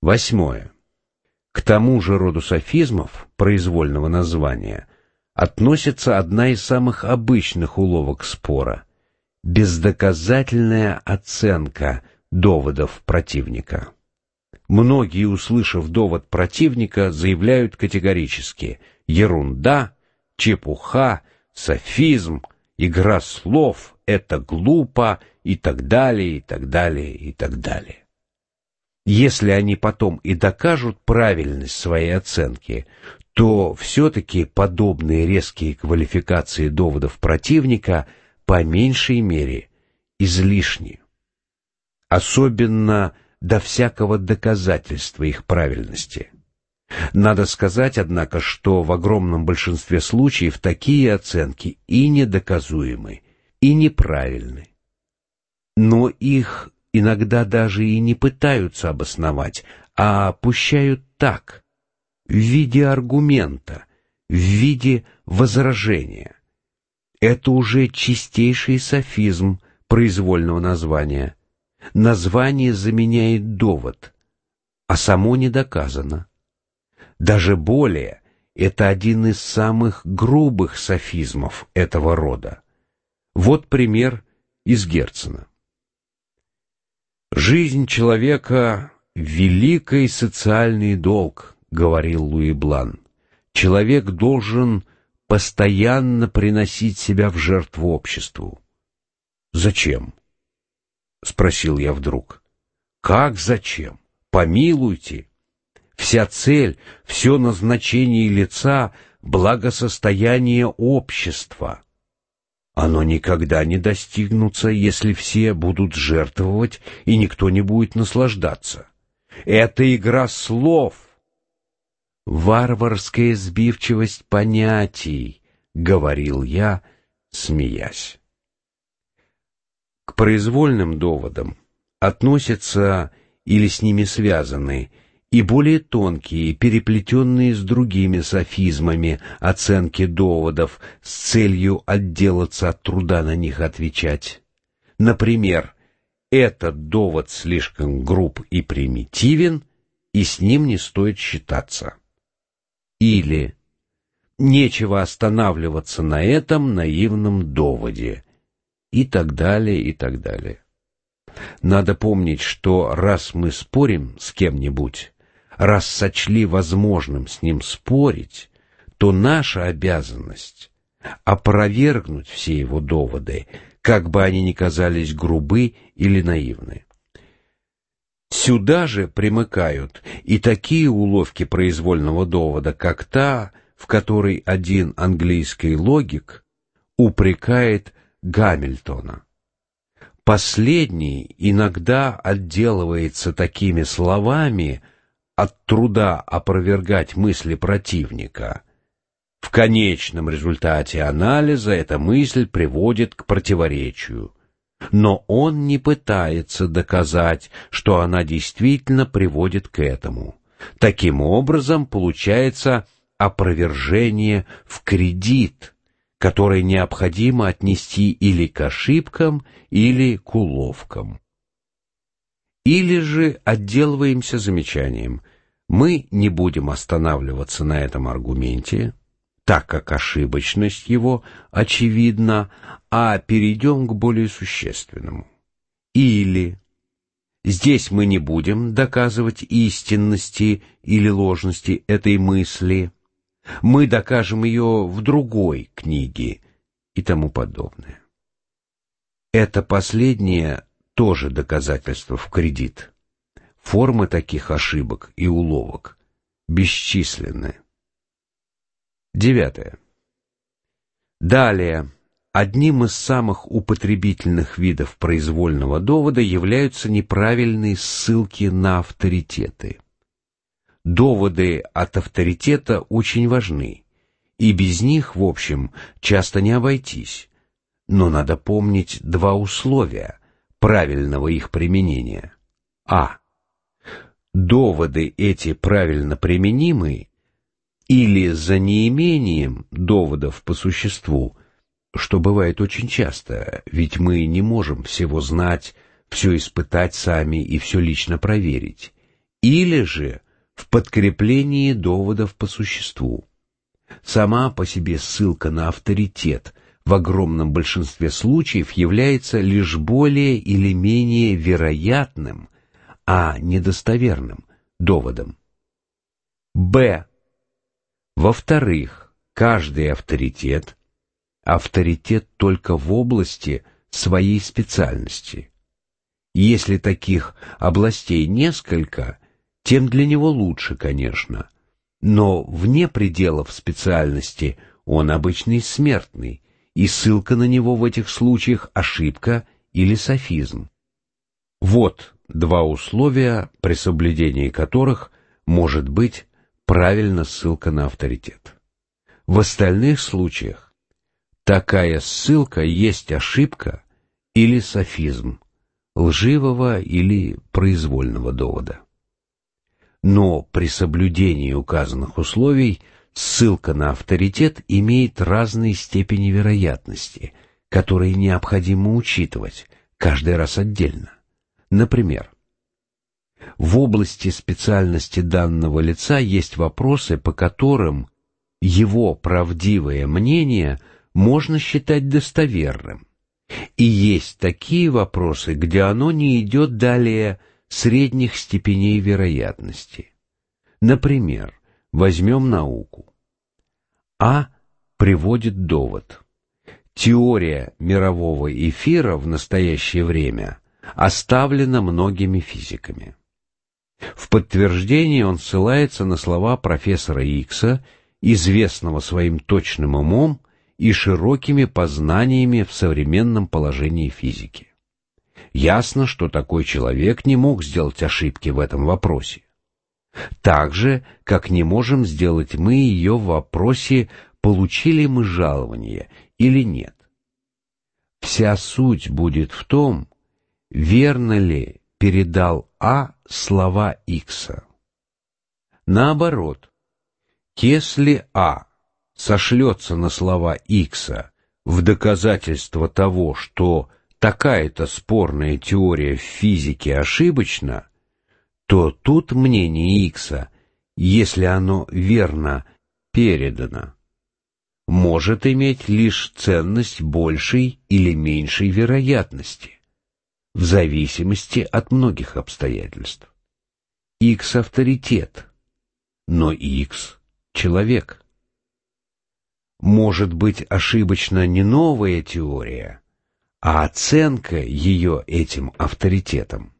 Восьмое. К тому же роду софизмов, произвольного названия, относится одна из самых обычных уловок спора — бездоказательная оценка доводов противника. Многие, услышав довод противника, заявляют категорически «ерунда», «чепуха», «софизм», «игра слов», «это глупо» и так далее, и так далее, и так далее. Если они потом и докажут правильность своей оценки, то все-таки подобные резкие квалификации доводов противника по меньшей мере излишни. Особенно до всякого доказательства их правильности. Надо сказать, однако, что в огромном большинстве случаев такие оценки и недоказуемы, и неправильны. Но их иногда даже и не пытаются обосновать, а опущают так, в виде аргумента, в виде возражения. Это уже чистейший софизм произвольного названия. Название заменяет довод, а само не доказано. Даже более, это один из самых грубых софизмов этого рода. Вот пример из Герцена. «Жизнь человека — великий социальный долг», — говорил Луи Блан. «Человек должен постоянно приносить себя в жертву обществу». «Зачем?» — спросил я вдруг. «Как зачем? Помилуйте. Вся цель, все назначение лица — благосостояние общества. Оно никогда не достигнутся, если все будут жертвовать, и никто не будет наслаждаться. Это игра слов. Варварская сбивчивость понятий, — говорил я, смеясь. К произвольным доводам относятся или с ними связаны и более тонкие, переплетенные с другими софизмами оценки доводов с целью отделаться от труда на них отвечать. Например, этот довод слишком груб и примитивен, и с ним не стоит считаться. Или нечего останавливаться на этом наивном доводе и так далее, и так далее. Надо помнить, что раз мы спорим с кем-нибудь, раз сочли возможным с ним спорить, то наша обязанность — опровергнуть все его доводы, как бы они ни казались грубы или наивны. Сюда же примыкают и такие уловки произвольного довода, как та, в которой один английский логик упрекает Гамильтона. Последний иногда отделывается такими словами от труда опровергать мысли противника. В конечном результате анализа эта мысль приводит к противоречию. Но он не пытается доказать, что она действительно приводит к этому. Таким образом, получается опровержение в кредит – которые необходимо отнести или к ошибкам, или к уловкам. Или же отделываемся замечанием. Мы не будем останавливаться на этом аргументе, так как ошибочность его очевидна, а перейдем к более существенному. Или здесь мы не будем доказывать истинности или ложности этой мысли, мы докажем ее в другой книге и тому подобное. Это последнее тоже доказательство в кредит. Формы таких ошибок и уловок бесчисленны. Девятое. Далее. Одним из самых употребительных видов произвольного довода являются неправильные ссылки на авторитеты. Доводы от авторитета очень важны, и без них, в общем, часто не обойтись. Но надо помнить два условия правильного их применения. А. Доводы эти правильно применимы или за неимением доводов по существу, что бывает очень часто, ведь мы не можем всего знать, все испытать сами и все лично проверить или же в подкреплении доводов по существу. Сама по себе ссылка на авторитет в огромном большинстве случаев является лишь более или менее вероятным, а недостоверным доводом. Б. Во-вторых, каждый авторитет – авторитет только в области своей специальности. Если таких областей несколько, тем для него лучше, конечно. Но вне пределов специальности он обычный смертный, и ссылка на него в этих случаях ошибка или софизм. Вот два условия, при соблюдении которых может быть правильно ссылка на авторитет. В остальных случаях такая ссылка есть ошибка или софизм, лживого или произвольного довода. Но при соблюдении указанных условий ссылка на авторитет имеет разные степени вероятности, которые необходимо учитывать, каждый раз отдельно. Например, в области специальности данного лица есть вопросы, по которым его правдивое мнение можно считать достоверным. И есть такие вопросы, где оно не идет далее средних степеней вероятности. Например, возьмем науку. А приводит довод. Теория мирового эфира в настоящее время оставлена многими физиками. В подтверждение он ссылается на слова профессора Икса, известного своим точным умом и широкими познаниями в современном положении физики. Ясно, что такой человек не мог сделать ошибки в этом вопросе. Так же, как не можем сделать мы ее в вопросе, получили мы жалование или нет. Вся суть будет в том, верно ли передал А слова Икса. Наоборот, если А сошлется на слова Икса в доказательство того, что такая-то спорная теория в физике ошибочна, то тут мнение Икса, если оно верно передано, может иметь лишь ценность большей или меньшей вероятности, в зависимости от многих обстоятельств. Икс авторитет, но Икс человек. Может быть ошибочна не новая теория, а оценка ее этим авторитетом.